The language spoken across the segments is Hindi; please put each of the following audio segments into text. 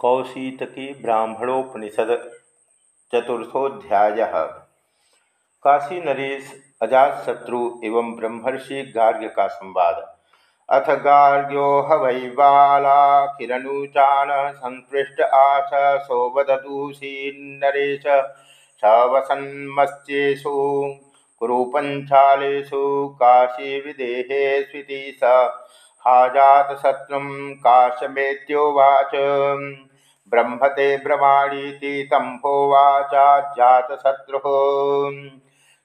कौशीतकी ब्राह्मणोपनिषद चतुर्थोध्याय काशी नरेश अजातशत्रु एवं ब्रह्मर्षि गार्ग्य का संवाद। अथ गार्ग्यो ह वै बाला किरणुचान संपृष्ट आश सौवदूषी नरेश। स वसन्मस्येषु कुरुपञ्चालेषु काशीविदेहे स्विति स। हाजातशत्रुं काशमेत्योवाच। ब्रह्मते ब्रवाणीति तम्भोवाचाजातशत्रुः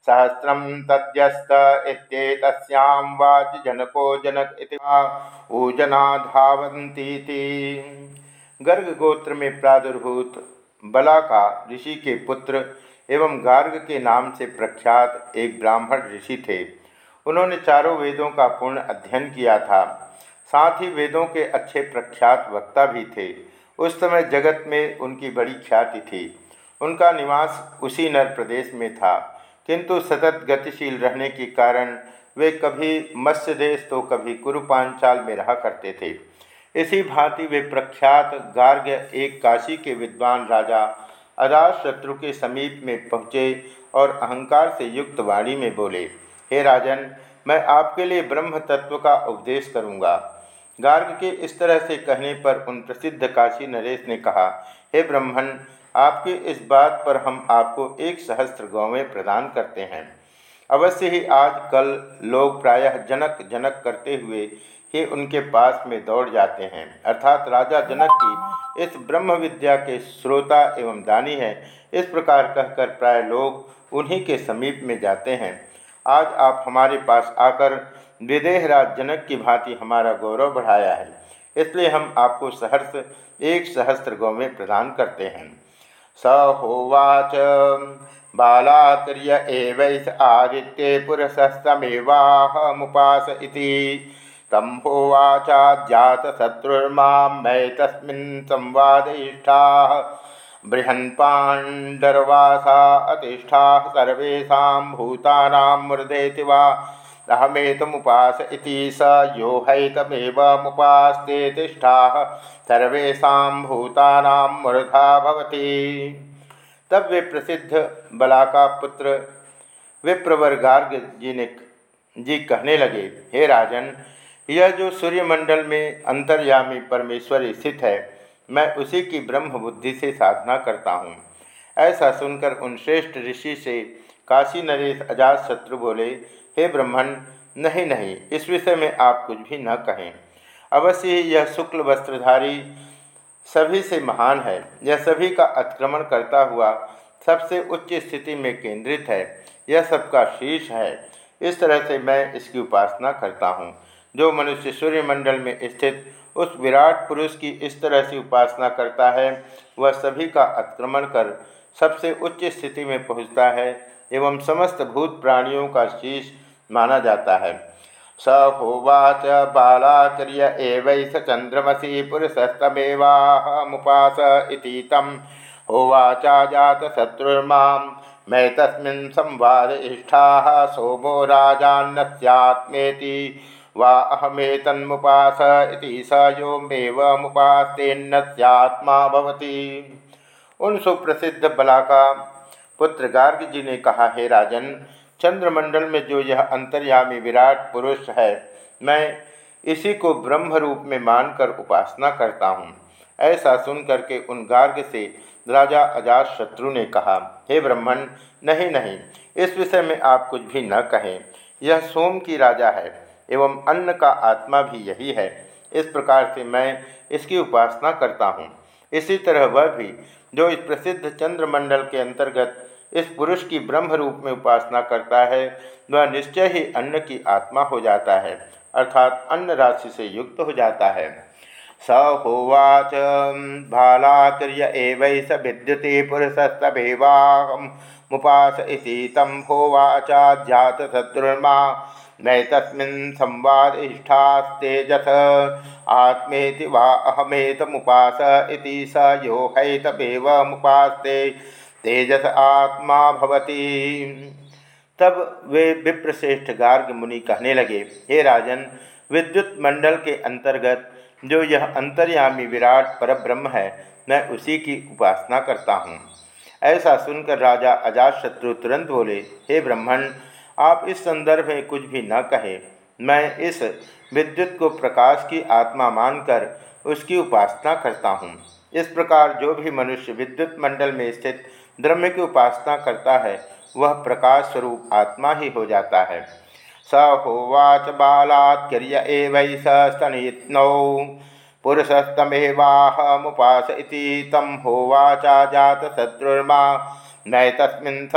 सहस्रं तद्यस्त इत्येतस्यां वाचि जनको जनक ऊजना धावन्तीति। गर्ग गोत्र में प्रादुर्भूत बला का ऋषि के पुत्र एवं गार्ग के नाम से प्रख्यात एक ब्राह्मण ऋषि थे। उन्होंने चारों वेदों का पूर्ण अध्ययन किया था। साथ ही वेदों के अच्छे प्रख्यात वक्ता भी थे। उस समय जगत में उनकी बड़ी ख्याति थी। उनका निवास उसी नर प्रदेश में था। किंतु सतत गतिशील रहने के कारण वे कभी मत्स्य देश तो कभी कुरुपांचाल में रहा करते थे। इसी भांति वे प्रख्यात गार्ग्य एक काशी के विद्वान राजा अदास शत्रु के समीप में पहुँचे और अहंकार से युक्त वाणी में बोले, हे राजन, मैं आपके लिए ब्रह्म तत्व का उपदेश करूँगा। गार्ग के इस तरह से कहने पर उन प्रसिद्ध काशी नरेश ने कहा, हे ब्रह्मण, आपके इस बात पर हम आपको एक सहस्त्र गौवें प्रदान करते हैं। अवश्य ही आज कल लोग प्रायः जनक जनक करते हुए ही उनके पास में दौड़ जाते हैं। अर्थात राजा जनक की इस ब्रह्म विद्या के श्रोता एवं दानी है। इस प्रकार कहकर प्राय लोग उन्हीं के समीप में जाते हैं। आज आप हमारे पास आकर विदेहराज जनक की भांति हमारा गौरव बढ़ाया है। इसलिए हम आपको सहर्ष, एक सहस्त्र गौ में प्रदान करते हैं। स होवाच बालाक्रिय एवैस आदित्य पुरसस्तमेवाहमुपास इति। तम होवाचात शत्रुर्मा मै तस्मिन् संवादिष्ठा। बृहन्पाण्डरवासा अतिष्ठा सर्वेशा भूतानां मृदेति वा। अहमेतमुपास स यो हैतमेवमुपास्ते तिष्ठा मूर्धा भवति। तब वे प्रसिद्ध बला का पुत्र विप्रवर गार्ग जी ने जी कहने लगे, हे राजन, यह जो सूर्यमंडल में अंतर्यामी परमेश्वर स्थित है, मैं उसी की ब्रह्म बुद्धि से साधना करता हूँ। ऐसा सुनकर उन श्रेष्ठ ऋषि से काशी नरेश अजात शत्रु बोले हे ब्रह्मण नहीं नहीं, इस विषय में आप कुछ भी न कहें। अवश्य ही यह शुक्ल वस्त्रधारी सभी से महान है। यह सभी का अतिक्रमण करता हुआ सबसे उच्च स्थिति में केंद्रित है। यह सबका शीर्ष है। इस तरह से मैं इसकी उपासना करता हूँ। जो मनुष्य सूर्यमंडल में स्थित उस विराट पुरुष की इस तरह से उपासना करता है, वह सभी का अतिक्रमण कर सबसे उच्च स्थिति में पहुँचता है एवं समस्त भूत प्राणियों का शीश माना जाता है। स होवाच बालाचर्य एवैस चंद्रमसी पुरुषस्तमेवाहमुपास इति तम होवाचा जात शत्रुर्मा मैं तस्मिन् संवाद इष्ठा। सोमो राजान्नस्यात्मेति। वा अहमेतन्मुपास इति स यो मेवमुपास्तेन्न स्यात्मा भवति। उन सुप्रसिद्ध बला का पुत्र गार्ग जी ने कहा, हे राजन चंद्रमंडल में जो यह अंतर्यामी विराट पुरुष है, मैं इसी को ब्रह्म रूप में मानकर उपासना करता हूँ। ऐसा सुन करके उन गार्ग से राजा अजात शत्रु ने कहा, हे ब्राह्मण नहीं नहीं, इस विषय में आप कुछ भी न कहें। यह सोम की राजा है, एवं अन्न का आत्मा भी यही है। इस प्रकार से मैं इसकी उपासना करता हूँ। इसी तरह वह भी, जो इस प्रसिद्ध चंद्रमंडल के अंतर्गत इस पुरुष की ब्रह्म रूप में उपासना करता है, वह निश्चय ही अन्न की आत्मा हो जाता है, अर्थात अन्न राशि से युक्त हो जाता है। स होवाच भालाक्रिय एवं स विद्युति मुपास इति तम होवाचाध्यात शत्रुर्मा नै तस्मिन् संवादिष्ठास्तेजस, आत्मेति वा अहमेतमुपास इति स यो हैतमेवमुपास्ते तेजस आत्मा भवती। तब वे विप्रश्रेष्ठ गार्ग मुनि कहने लगे, हे राजन, विद्युत मंडल के अंतर्गत जो यह अंतर्यामी विराट परब्रह्म है, मैं उसी की उपासना करता हूँ। ऐसा सुनकर राजा अजातशत्रु तुरंत बोले, हे ब्राह्मण, आप इस संदर्भ में कुछ भी न कहें। मैं इस विद्युत को प्रकाश की आत्मा मानकर उसकी उपासना करता हूँ। इस प्रकार जो भी मनुष्य विद्युत मंडल में स्थित द्रव्य की उपासना करता है, वह प्रकाश स्वरूप आत्मा ही हो जाता है। स होवाच बालात्क्य एवं सस्तनौ पुरुषस्तमेवाहमुपास तम होवाचा जात शत्रुर्मा नै तस्मिन्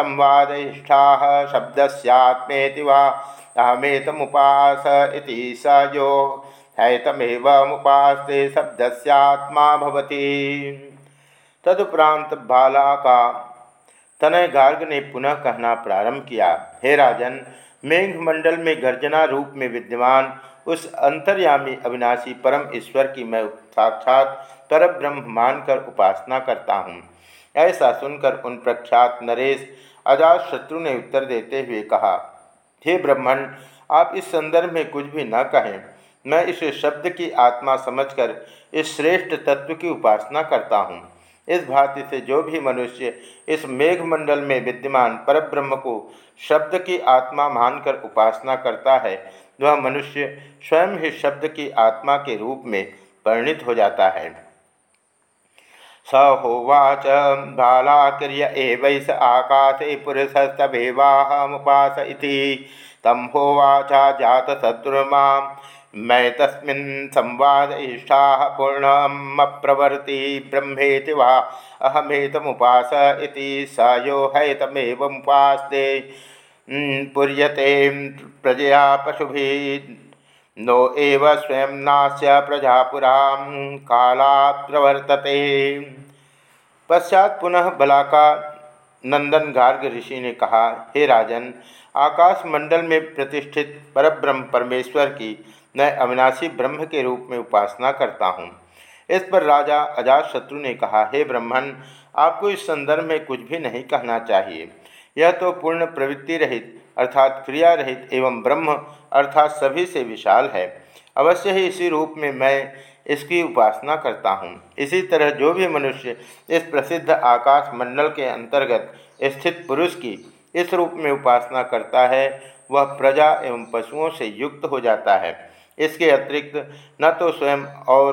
शब्द सैत्मेति वा अहमेतमुपास इति स यो। हैतमेवमुपास्ते शब्दस्यात्मा भवति। तदुपरांत बाला का तनय गार्ग ने पुनः कहना प्रारंभ किया, हे राजन, मेघमंडल में गर्जना रूप में विद्यमान उस अंतर्यामी अविनाशी परम ईश्वर की मैं साक्षात परब्रह्म मानकर उपासना करता हूँ। ऐसा सुनकर उन प्रख्यात नरेश अजात शत्रु ने उत्तर देते हुए कहा, हे ब्रह्मण, आप इस संदर्भ में कुछ भी न कहें। मैं इस शब्द की आत्मा समझकर इस श्रेष्ठ तत्व की उपासना करता हूँ। इस भांति से जो भी मनुष्य इस मेघमंडल में विद्यमान परब्रह्म को शब्द की आत्मा मानकर उपासना करता है, वह मनुष्य स्वयं ही शब्द की आत्मा के रूप में परिणित हो जाता है। स होवाच बालाक्रिय एवैस आकाशे पुरुषस्तभेवाहमुपास तम होवाचा जात शत्रुमा मैं तस्मिन् संवाद इष्टा पूर्णमप्रवर्ति ब्रह्मेति वा अहमेतमुपास इति स यो हैतमेवमुपास्ते पुर्यते प्रजया पशुभि नो एव स्वयं नास्य प्रजापुरा काला प्रवर्तते पश्चात पुनः बलाका नंदन गार्ग ऋषि ने कहा, हे राजन आकाश मंडल में प्रतिष्ठित परब्रह्म परमेश्वर की मैं अविनाशी ब्रह्म के रूप में उपासना करता हूँ। इस पर राजा अजात शत्रु ने कहा, हे ब्रह्मण आपको इस संदर्भ में कुछ भी नहीं कहना चाहिए। यह तो पूर्ण प्रवृत्ति रहित, अर्थात क्रिया रहित एवं ब्रह्म, अर्थात सभी से विशाल है। अवश्य ही इसी रूप में मैं इसकी उपासना करता हूँ। इसी तरह जो भी मनुष्य इस प्रसिद्ध आकाश मंडल के अंतर्गत स्थित पुरुष की इस रूप में उपासना करता है, वह प्रजा एवं पशुओं से युक्त हो जाता है। इसके अतिरिक्त न तो स्वयं और,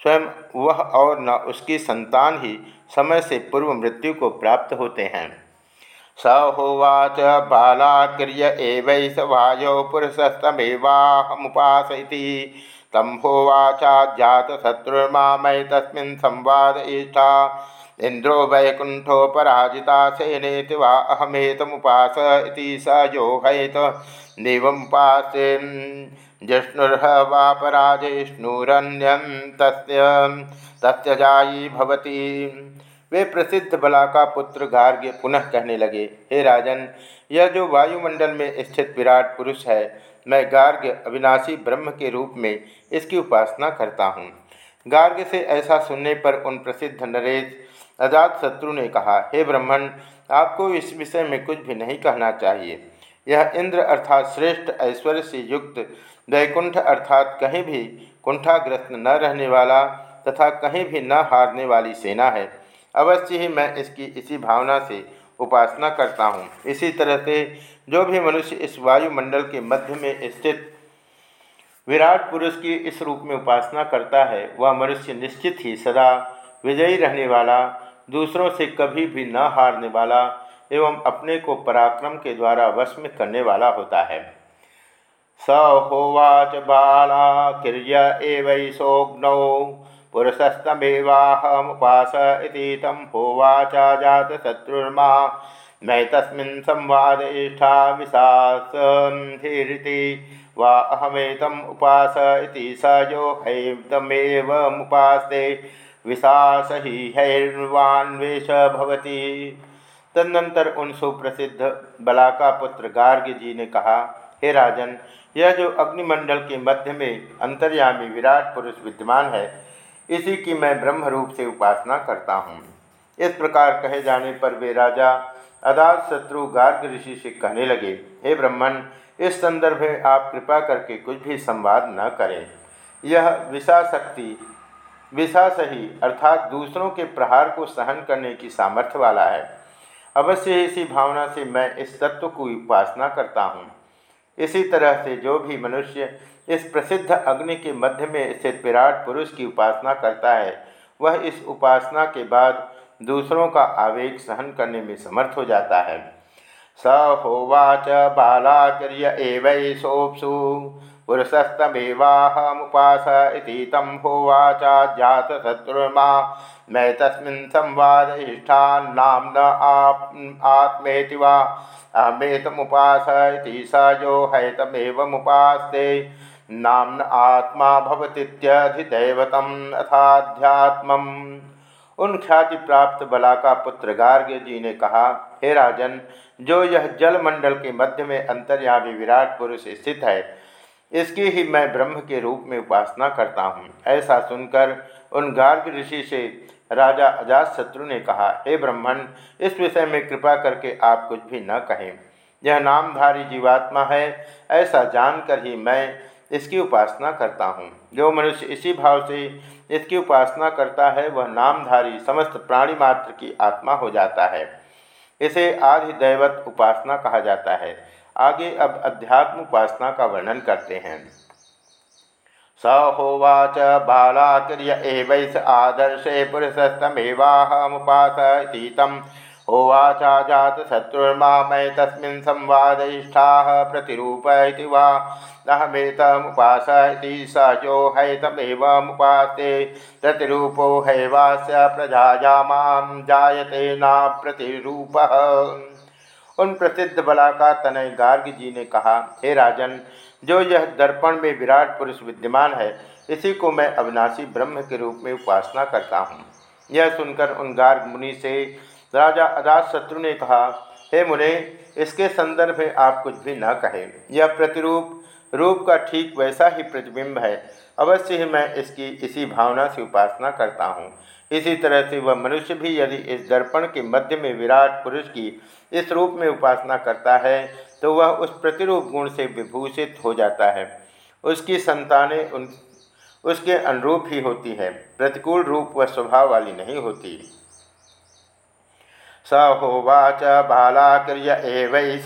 स्वयं वह और न उसकी संतान ही समय से पूर्व मृत्यु को प्राप्त होते हैं। स होवाच बालाक्रिय एवं स वायो पुरुषस्तमेवाहमुपास तम होवाचा जात शत्रुर्मा मई तस्मिन् संवाद इष्टा इंद्रो वैकुंठो पराजिता सेनेति वा अहमेतमुपास स हैत देवमुपासे जिष्णुर्ह वा तस्य जायी भवती। वे प्रसिद्ध बला का पुत्र गार्ग्य पुनः कहने लगे, हे राजन, यह जो वायुमंडल में स्थित विराट पुरुष है, मैं गार्ग्य अविनाशी ब्रह्म के रूप में इसकी उपासना करता हूँ गार्ग्य से ऐसा सुनने पर उन प्रसिद्ध नरेश अजात शत्रु ने कहा, हे ब्रह्मण, आपको इस विषय में कुछ भी नहीं कहना चाहिए। यह इंद्र अर्थात श्रेष्ठ ऐश्वर्य से युक्त वैकुंठ अर्थात कहीं भी कुंठाग्रस्त न रहने वाला तथा कहीं भी न हारने वाली सेना है। अवश्य ही मैं इसकी इसी भावना से उपासना करता हूँ। इसी तरह से जो भी मनुष्य इस वायुमंडल के मध्य में स्थित विराट पुरुष की इस रूप में उपासना करता है, वह मनुष्य निश्चित ही सदा विजयी रहने वाला, दूसरों से कभी भी न हारने वाला एवं अपने को पराक्रम के द्वारा वश में करने वाला होता है। स होवाच बाला किर्य एवैसोग्नौ पुरुषस्तमेवाहमुपास इति तं होवाचा जातशत्रुर्मा। मै तस्मिन् संवादेष्ठा विशासन्धिरिति वा अहमेतम् उपास इति स यो हैतमेवमुपास्ते। विशास ही हैर्वान्वेष भवति। तदनंतर उन सुप्रसिद्ध बलाका पुत्र गार्ग जी ने कहा हे राजन, यह जो अग्निमंडल के मध्य में अंतर्यामी विराट पुरुष विद्यमान है, इसी की मैं ब्रह्म रूप से उपासना करता हूँ। इस प्रकार कहे जाने पर वे राजा अदात शत्रु गार्ग ऋषि से कहने लगे, हे ब्रह्मण इस संदर्भ में आप कृपा करके कुछ भी संवाद न करें। यह विषाशक्ति विषा सही अर्थात दूसरों के प्रहार को सहन करने की सामर्थ्य वाला है। अवश्य इसी भावना से मैं इस तत्व को उपासना करता हूँ। इसी तरह से जो भी मनुष्य इस प्रसिद्ध अग्नि के मध्य में स्थित विराट पुरुष की उपासना करता है, वह इस उपासना के बाद दूसरों का आवेग सहन करने में समर्थ हो जाता है। स होवाच बालाचर्य एवैसोप्सु पुरुषस्तमेवाहमुपास इति तं होवाचा जातशत्रुर्मा। मै तस्मिन् संवादयिष्ठान्नाम्न आत्मेति वा। अहमेतमुपास इति स यो हैतमेवमुपास्ते। नाम्न आत्मा भवतीत्यधिदैवतम् अथाध्यात्मम्। उन ख्याति प्राप्त बला का पुत्र गार्ग्य जी ने कहा, हे राजन, जो यह जल मंडल के मध्य में अंतर्यामी विराट पुरुष स्थित है, इसकी ही मैं ब्रह्म के रूप में उपासना करता हूँ। ऐसा सुनकर उन गार्ग ऋषि से राजा अजात शत्रु ने कहा, हे ब्रह्मण इस विषय में कृपा करके आप कुछ भी न कहें। यह नामधारी जीवात्मा है, ऐसा जानकर ही मैं इसकी उपासना करता हूँ। जो मनुष्य इसी भाव से इसकी उपासना करता है, वह नामधारी समस्त प्राणी मात्र की आत्मा हो जाता है। इसे आदि दैवत उपासना कहा जाता है। आगे अब अध्यात्म उपासना का वर्णन करते हैं। स होवाच बालाक्रिय एवैस आदर्शे पुरुषस्तमेवाहमुपासती तम होवाचा जात शत्रुर्मामय तस्मिन् संवादिष्ठाः प्रतिरूप इति वा? अहमेतमुपास इति स यो हैतमेवमुपास्ते प्रतिरूपो हैवास्य प्रजाया माँ जायते न प्रतिरूपः उन प्रसिद्ध बला का तनय गार्ग जी ने कहा, हे राजन, जो यह दर्पण में विराट पुरुष विद्यमान है, इसी को मैं अविनाशी ब्रह्म के रूप में उपासना करता हूँ। यह सुनकर उन गार्ग मुनि से राजा अजात शत्रु ने कहा, हे मुने, इसके संदर्भ में आप कुछ भी न कहें। यह प्रतिरूप, रूप का ठीक वैसा ही प्रतिबिंब है। अवश्य ही मैं इसकी इसी भावना से उपासना करता हूँ। इसी तरह से वह मनुष्य भी यदि इस दर्पण के मध्य में विराट पुरुष की इस रूप में उपासना करता है तो वह उस प्रतिरूप गुण से विभूषित हो जाता है। उसकी संतानें उन, उसके अनुरूप ही होती है। प्रतिकूल रूप व स्वभाव वाली नहीं होती। स होवाच बालाक्रिय एवैष।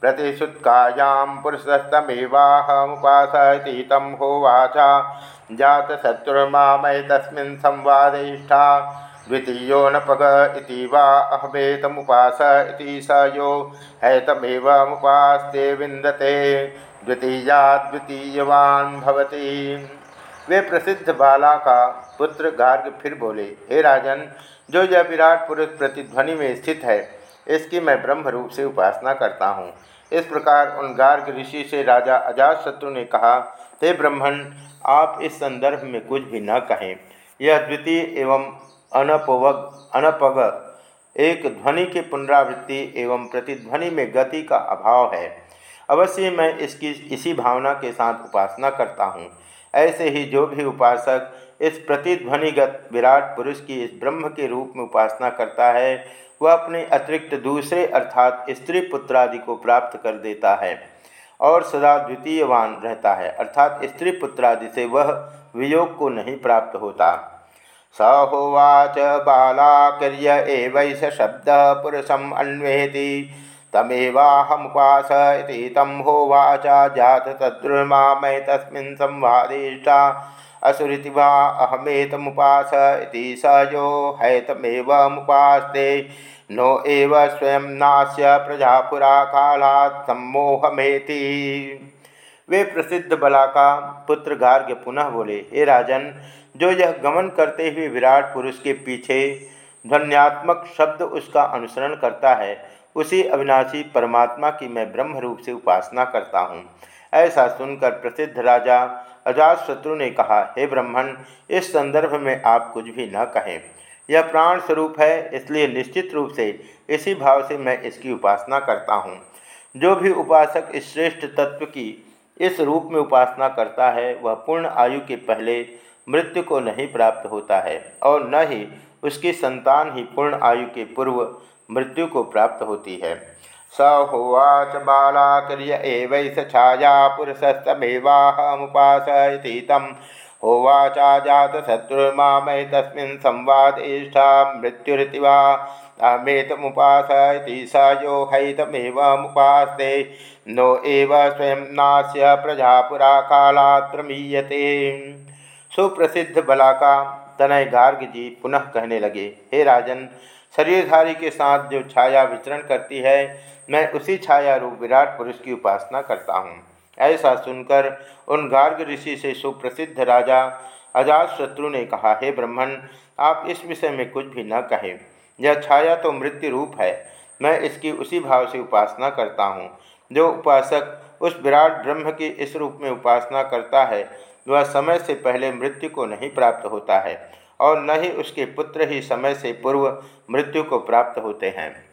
प्रतिशुत्कायां पुरुषस्तमेवाहमुपासति तं होवाच। जातशत्रुर्मामय तस्मिन् संवादिष्ठा। द्वितीयो नपग इति वा अहमेतमुपास इति स यो। हैतमेवमुपास्ते विन्दते। द्वितीया द्वितीयवान् भवति। वे प्रसिद्ध बाला का पुत्र गार्ग फिर बोले, हे राजन जो यह विराट पुरुष प्रतिध्वनि में स्थित है, इसकी मैं ब्रह्म रूप से उपासना करता हूँ। इस प्रकार उन गार्ग ऋषि से राजा अजात शत्रु ने कहा, हे ब्रह्मण, आप इस संदर्भ में कुछ भी न कहें। यह द्वितीय एवं अनपवग अनपग एक ध्वनि की पुनरावृत्ति एवं प्रतिध्वनि में गति का अभाव है। अवश्य मैं इसकी, इसी भावना के साथ उपासना करता हूँ। ऐसे ही जो भी उपासक इस प्रतिध्वनिगत विराट पुरुष की इस ब्रह्म के रूप में उपासना करता है, वह अपने अतिरिक्त दूसरे अर्थात स्त्री पुत्रादि को प्राप्त कर देता है और सदा द्वितीयवान रहता है। अर्थात स्त्री पुत्रादि से वह वियोग को नहीं प्राप्त होता। स होवाच बालाक्य एवैष शब्द पुरुषम अन्वेति। तमेवाहमुपास तम होवाचा जात शत्रुर्मा मैं तस्मिन् संवादिष्टा। असुरीति वा अहमेतमुपास स यो हैतमेवमुपास्ते। नो एव स्वयं नास्य प्रजापुरा कालात् सम्मोहमेति। वे प्रसिद्ध बला का पुत्र गार्ग्य पुनः बोले, हे राजन, जो यह गमन करते हुए विराट पुरुष के पीछे ध्वन्यात्मक शब्द उसका अनुसरण करता है उसी अविनाशी परमात्मा की मैं ब्रह्म रूप से उपासना करता हूँ। ऐसा सुनकर प्रसिद्ध राजा अजात शत्रु ने कहा, हे ब्राह्मण, इस संदर्भ में आप कुछ भी न कहें। यह प्राण स्वरूप है, इसलिए निश्चित रूप से इसी भाव से मैं इसकी उपासना करता हूँ। जो भी उपासक इस श्रेष्ठ तत्व की इस रूप में उपासना करता है, वह पूर्ण आयु के पहले मृत्यु को नहीं प्राप्त होता है और न ही उसकी संतान ही पूर्ण आयु के पूर्व मृत्यु को प्राप्त होती है। स होवाच बालाक्रिय एवैष छाया पुरुषस्तमेवाहमुपासयति तं। होवाचाजातशत्रुर्मामय तस्मिन् संवादेष्ठा मृत्युरिति वा अहमेतमुपासयति स यो नो एव स्वयं नास्य प्रजापुरा कालात् प्रमीयते। सुप्रसिद्ध बलाका तनय गार्ग जी पुनः कहने लगे, हे राजन शरीरधारी के साथ जो छाया विचरण करती है, मैं उसी छाया रूप विराट पुरुष की उपासना करता हूँ। ऐसा सुनकर उन गार्ग ऋषि से सुप्रसिद्ध राजा अजात शत्रु ने कहा, हे ब्रह्मण आप इस विषय में कुछ भी न कहें। यह छाया तो मृत्यु रूप है। मैं इसकी उसी भाव से उपासना करता हूँ। जो उपासक उस विराट ब्रह्म की इस रूप में उपासना करता है, वह समय से पहले मृत्यु को नहीं प्राप्त होता है। और न ही उसके पुत्र ही समय से पूर्व मृत्यु को प्राप्त होते हैं।